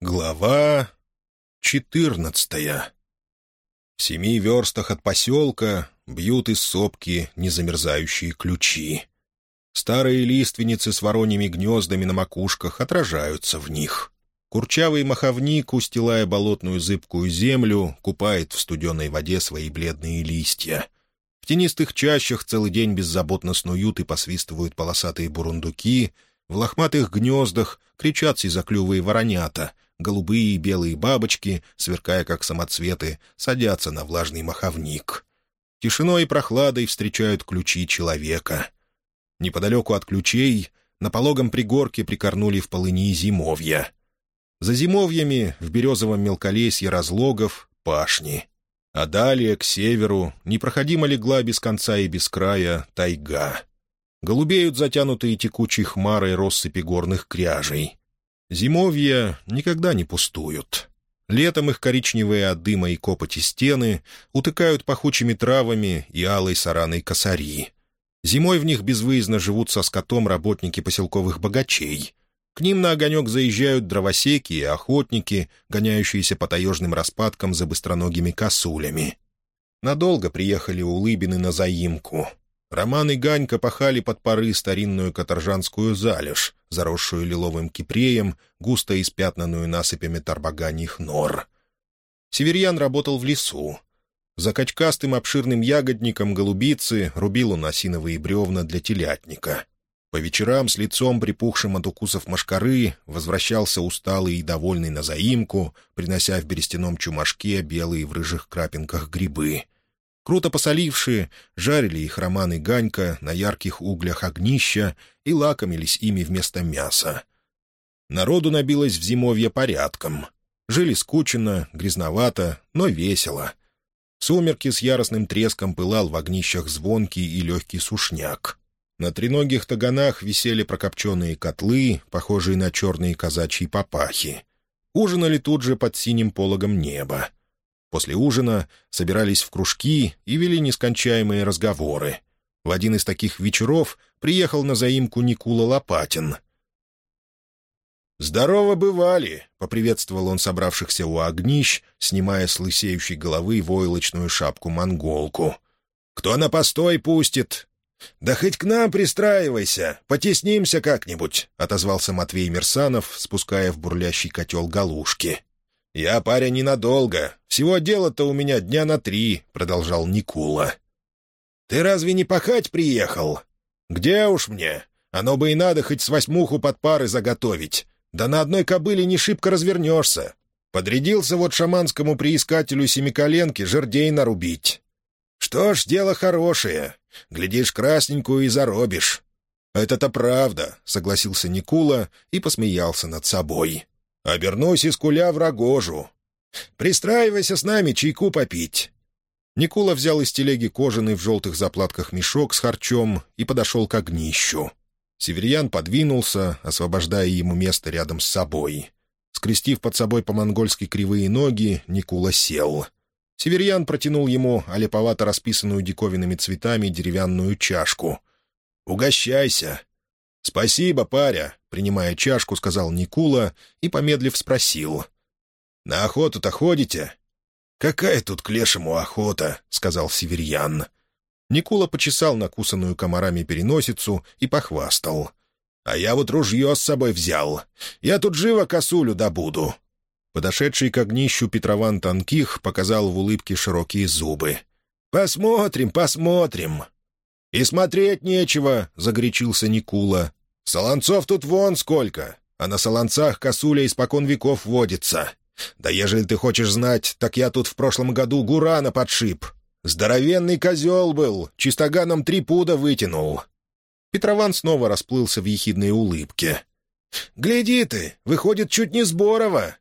Глава четырнадцатая. В семи верстах от поселка бьют из сопки незамерзающие ключи. Старые лиственницы с вороньими гнездами на макушках отражаются в них. Курчавый маховник, устилая болотную зыбкую землю, купает в студеной воде свои бледные листья. В тенистых чащах целый день беззаботно снуют и посвистывают полосатые бурундуки, в лохматых гнездах кричат сизоклювые воронята — голубые и белые бабочки, сверкая как самоцветы, садятся на влажный маховник. Тишиной и прохладой встречают ключи человека. Неподалеку от ключей на пологом пригорке прикорнули в полыни зимовья. За зимовьями в березовом мелколесье разлогов — пашни. А далее, к северу, непроходимо легла без конца и без края тайга. Голубеют затянутые текучей хмарой россыпи горных кряжей. Зимовья никогда не пустуют. Летом их коричневые от дыма и копоти стены утыкают пахучими травами и алой сараной косари. Зимой в них безвыездно живут со скотом работники поселковых богачей. К ним на огонек заезжают дровосеки и охотники, гоняющиеся по таежным распадкам за быстроногими косулями. Надолго приехали улыбины на заимку. Роман и Ганька пахали под поры старинную каторжанскую залежь, заросшую лиловым кипреем, густо испятнанную насыпями тарбаганьих нор. Северьян работал в лесу. За качкастым обширным ягодником голубицы рубил он осиновые бревна для телятника. По вечерам с лицом, припухшим от укусов мошкары, возвращался усталый и довольный на заимку, принося в берестяном чумашке белые в рыжих крапинках грибы — Круто посолившие, жарили их Роман и Ганька на ярких углях огнища и лакомились ими вместо мяса. Народу набилось в зимовье порядком. Жили скучно, грязновато, но весело. Сумерки с яростным треском пылал в огнищах звонкий и легкий сушняк. На треногих таганах висели прокопченные котлы, похожие на черные казачьи папахи. Ужинали тут же под синим пологом неба. После ужина собирались в кружки и вели нескончаемые разговоры. В один из таких вечеров приехал на заимку Никула Лопатин. «Здорово бывали!» — поприветствовал он собравшихся у огнищ, снимая с лысеющей головы войлочную шапку-монголку. «Кто на постой пустит?» «Да хоть к нам пристраивайся, потеснимся как-нибудь», — отозвался Матвей Мерсанов, спуская в бурлящий котел галушки. «Я парень ненадолго. Всего дела-то у меня дня на три», — продолжал Никула. «Ты разве не пахать приехал?» «Где уж мне? Оно бы и надо хоть с восьмуху под пары заготовить. Да на одной кобыле не шибко развернешься. Подрядился вот шаманскому приискателю семиколенки жердей нарубить. Что ж, дело хорошее. Глядишь красненькую и заробишь». «Это-то правда», — согласился Никула и посмеялся над собой. Обернусь из куля в рогожу. Пристраивайся с нами чайку попить». Никула взял из телеги кожаный в желтых заплатках мешок с харчом и подошел к огнищу. Северьян подвинулся, освобождая ему место рядом с собой. Скрестив под собой по-монгольски кривые ноги, Никула сел. Северьян протянул ему олеповато расписанную диковинными цветами деревянную чашку. «Угощайся!» «Спасибо, паря», — принимая чашку, сказал Никула и, помедлив, спросил. «На охоту-то ходите?» «Какая тут к лешему охота?» — сказал Северьян. Никула почесал накусанную комарами переносицу и похвастал. «А я вот ружье с собой взял. Я тут живо косулю добуду». Подошедший к огнищу Петрован Танких показал в улыбке широкие зубы. «Посмотрим, посмотрим». «И смотреть нечего», — загорячился Никула. «Солонцов тут вон сколько, а на солонцах косуля испокон веков водится. Да ежели ты хочешь знать, так я тут в прошлом году гурана подшип. Здоровенный козел был, чистоганом три пуда вытянул». Петрован снова расплылся в ехидной улыбке. «Гляди ты, выходит, чуть не Сборова».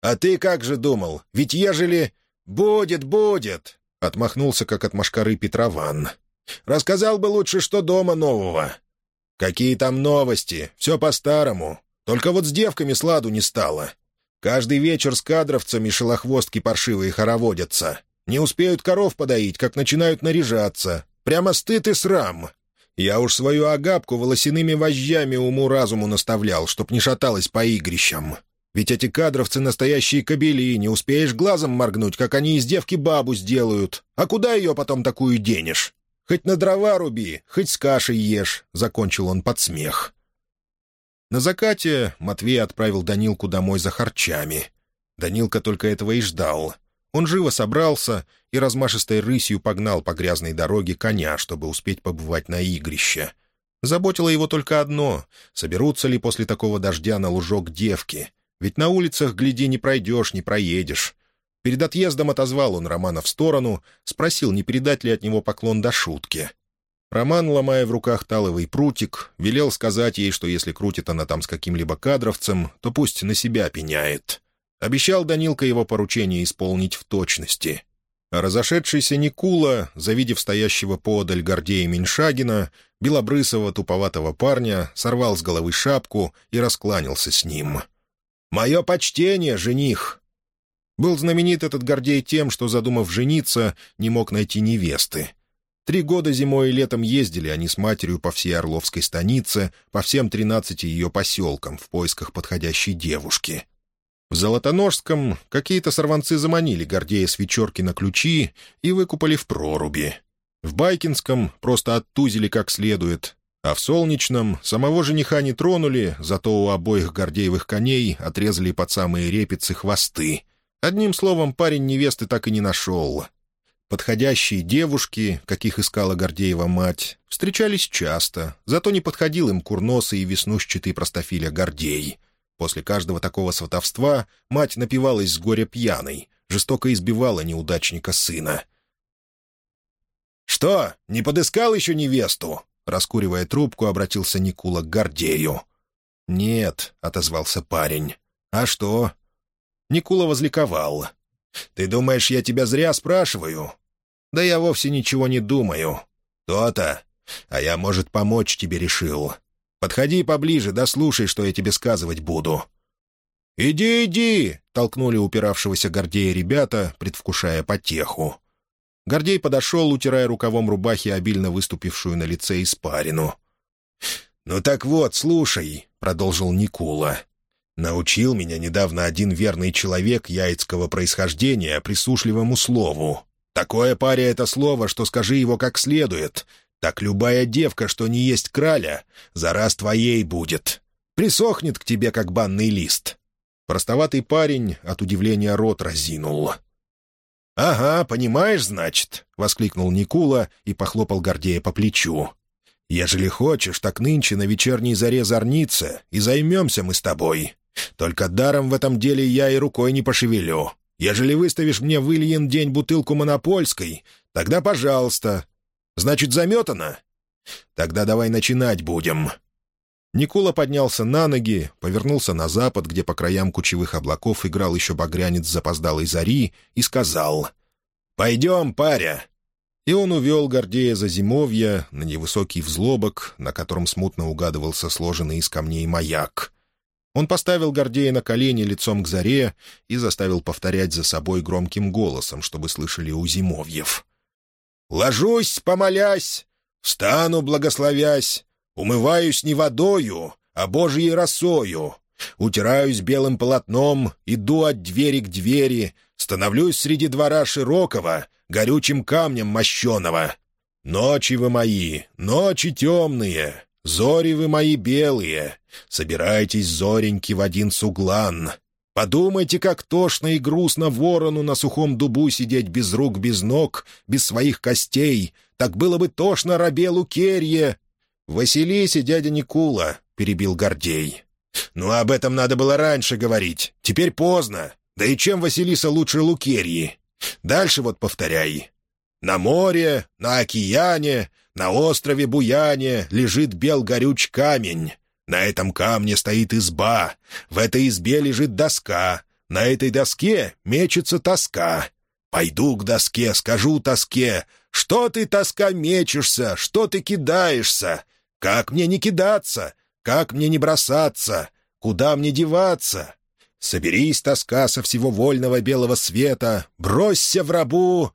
«А ты как же думал? Ведь ежели...» «Будет, будет!» — отмахнулся, как от машкары Петрован. Рассказал бы лучше, что дома нового. Какие там новости? Все по-старому. Только вот с девками сладу не стало. Каждый вечер с кадровцами шелохвостки паршивые хороводятся. Не успеют коров подоить, как начинают наряжаться. Прямо стыд и срам. Я уж свою агапку волосяными вожжами уму-разуму наставлял, чтоб не шаталась по игрищам. Ведь эти кадровцы настоящие кобели, не успеешь глазом моргнуть, как они из девки бабу сделают. А куда ее потом такую денешь? Хоть на дрова руби, хоть с кашей ешь», — закончил он под смех. На закате Матвей отправил Данилку домой за харчами. Данилка только этого и ждал. Он живо собрался и размашистой рысью погнал по грязной дороге коня, чтобы успеть побывать на игрище. Заботило его только одно — соберутся ли после такого дождя на лужок девки. Ведь на улицах, гляди, не пройдешь, не проедешь. Перед отъездом отозвал он Романа в сторону, спросил, не передать ли от него поклон до шутки. Роман, ломая в руках таловый прутик, велел сказать ей, что если крутит она там с каким-либо кадровцем, то пусть на себя пеняет. Обещал Данилка его поручение исполнить в точности. А разошедшийся Никула, завидев стоящего поодаль Гордея Меньшагина, белобрысого туповатого парня, сорвал с головы шапку и раскланялся с ним. «Мое почтение, жених!» Был знаменит этот Гордей тем, что, задумав жениться, не мог найти невесты. Три года зимой и летом ездили они с матерью по всей Орловской станице, по всем тринадцати ее поселкам в поисках подходящей девушки. В Золотоножском какие-то сорванцы заманили Гордея с вечерки на ключи и выкупали в проруби. В Байкинском просто оттузили как следует, а в Солнечном самого жениха не тронули, зато у обоих Гордеевых коней отрезали под самые репицы хвосты. Одним словом, парень невесты так и не нашел. Подходящие девушки, каких искала Гордеева мать, встречались часто, зато не подходил им курносый и веснущатый простофиля Гордей. После каждого такого сватовства мать напивалась с горя пьяной, жестоко избивала неудачника сына. «Что, не подыскал еще невесту?» Раскуривая трубку, обратился Никула к Гордею. «Нет», — отозвался парень. «А что?» Никула возликовал. «Ты думаешь, я тебя зря спрашиваю?» «Да я вовсе ничего не думаю. То-то. А я, может, помочь тебе решил. Подходи поближе, да слушай, что я тебе сказывать буду». «Иди, иди!» — толкнули упиравшегося Гордея ребята, предвкушая потеху. Гордей подошел, утирая рукавом рубахи обильно выступившую на лице испарину. «Ну так вот, слушай», — продолжил Никула. «Научил меня недавно один верный человек яицкого происхождения присушливому слову. Такое паря это слово, что скажи его как следует. Так любая девка, что не есть краля, за раз твоей будет. Присохнет к тебе, как банный лист». Простоватый парень от удивления рот разинул. «Ага, понимаешь, значит?» — воскликнул Никула и похлопал Гордея по плечу. «Ежели хочешь, так нынче на вечерней заре зорниться, и займемся мы с тобой. Только даром в этом деле я и рукой не пошевелю. Ежели выставишь мне в Ильин день бутылку монопольской, тогда пожалуйста. Значит, заметано? Тогда давай начинать будем». Никула поднялся на ноги, повернулся на запад, где по краям кучевых облаков играл еще багрянец запоздалой зари, и сказал «Пойдем, паря!» И он увел Гордея за зимовья на невысокий взлобок, на котором смутно угадывался сложенный из камней маяк. Он поставил Гордея на колени лицом к заре и заставил повторять за собой громким голосом, чтобы слышали у зимовьев. «Ложусь, помолясь, встану, благословясь, Умываюсь не водою, а божьей росою. Утираюсь белым полотном, иду от двери к двери, становлюсь среди двора широкого, горючим камнем мощеного. Ночи вы мои, ночи темные, зори вы мои белые, собирайтесь, зореньки, в один суглан. Подумайте, как тошно и грустно ворону на сухом дубу сидеть без рук, без ног, без своих костей. Так было бы тошно рабе Лукерье, «Василисе, дядя Никула», — перебил Гордей. «Ну, об этом надо было раньше говорить. Теперь поздно. Да и чем Василиса лучше Лукерьи? Дальше вот повторяй. На море, на океане, на острове Буяне лежит бел горюч камень. На этом камне стоит изба. В этой избе лежит доска. На этой доске мечется тоска. Пойду к доске, скажу тоске. Что ты, тоска, мечешься? Что ты кидаешься? Как мне не кидаться? Как мне не бросаться? Куда мне деваться? Соберись, тоска со всего вольного белого света, бросься в рабу...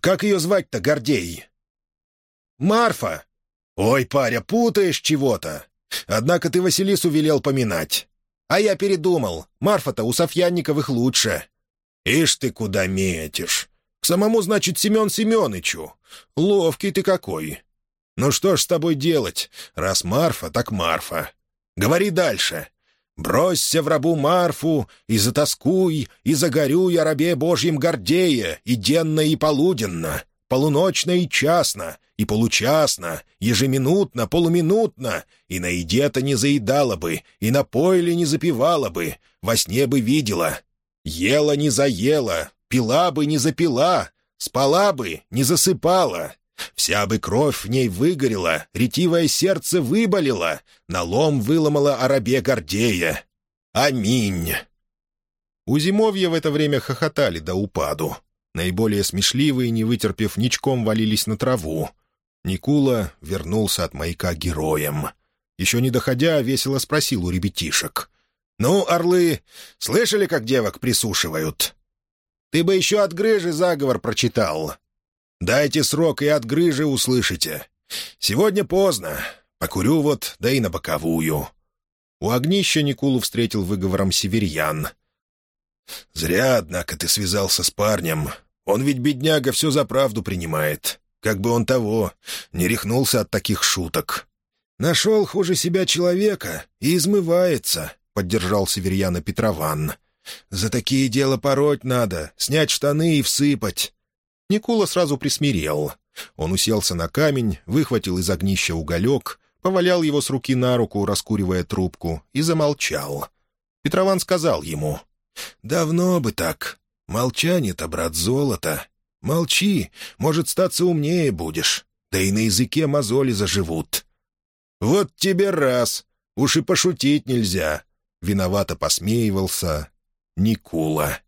Как ее звать-то, Гордей? Марфа. Ой, паря, путаешь чего-то. Однако ты Василису велел поминать. А я передумал. Марфа-то у Софьянниковых лучше». «Ишь ты куда метишь! К самому, значит, Семен Семенычу. Ловкий ты какой. Ну что ж с тобой делать? Раз Марфа, так Марфа. Говори дальше. Бросься в рабу Марфу, и затоскуй, и загорюй о рабе Божьем Гордея, и денно, и полуденно, полуночно и частно, и получасно, ежеминутно, полуминутно, и на еде-то не заедала бы, и на пойле не запивала бы, во сне бы видела. Ела не заела, пила бы не запила, спала бы не засыпала. Вся бы кровь в ней выгорела, ретивое сердце выболело, налом выломала о рабе Гордея. Аминь. У зимовья в это время хохотали до упаду. Наиболее смешливые, не вытерпев, ничком валились на траву. Никула вернулся от маяка героем. Еще не доходя, весело спросил у ребятишек. «Ну, орлы, слышали, как девок присушивают?» «Ты бы еще от грыжи заговор прочитал. Дайте срок, и от грыжи услышите. Сегодня поздно. Покурю вот, да и на боковую». У огнища Никулу встретил выговором северьян. «Зря, однако, ты связался с парнем. Он ведь, бедняга, все за правду принимает. Как бы он того, не рехнулся от таких шуток. Нашел хуже себя человека и измывается», — поддержал северьяна Петрован. «За такие дела пороть надо, снять штаны и всыпать. Никула сразу присмирел. Он уселся на камень, выхватил из огнища уголек, повалял его с руки на руку, раскуривая трубку, и замолчал. Петрован сказал ему, «Давно бы так. Молчание-то, брат, золото. Молчи, может, статься умнее будешь. Да и на языке мозоли заживут». «Вот тебе раз. Уж и пошутить нельзя». Виновато посмеивался Никула.